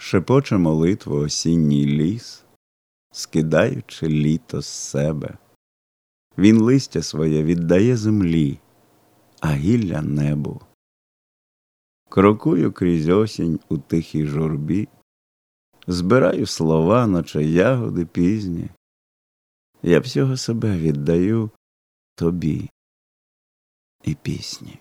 шепоче молитву осінній ліс, скидаючи літо з себе. Він листя своє віддає землі, а гілля небу. Крокую крізь осінь у тихій журбі, збираю слова, наче ягоди пізні. Я всього себе віддаю тобі і пісні.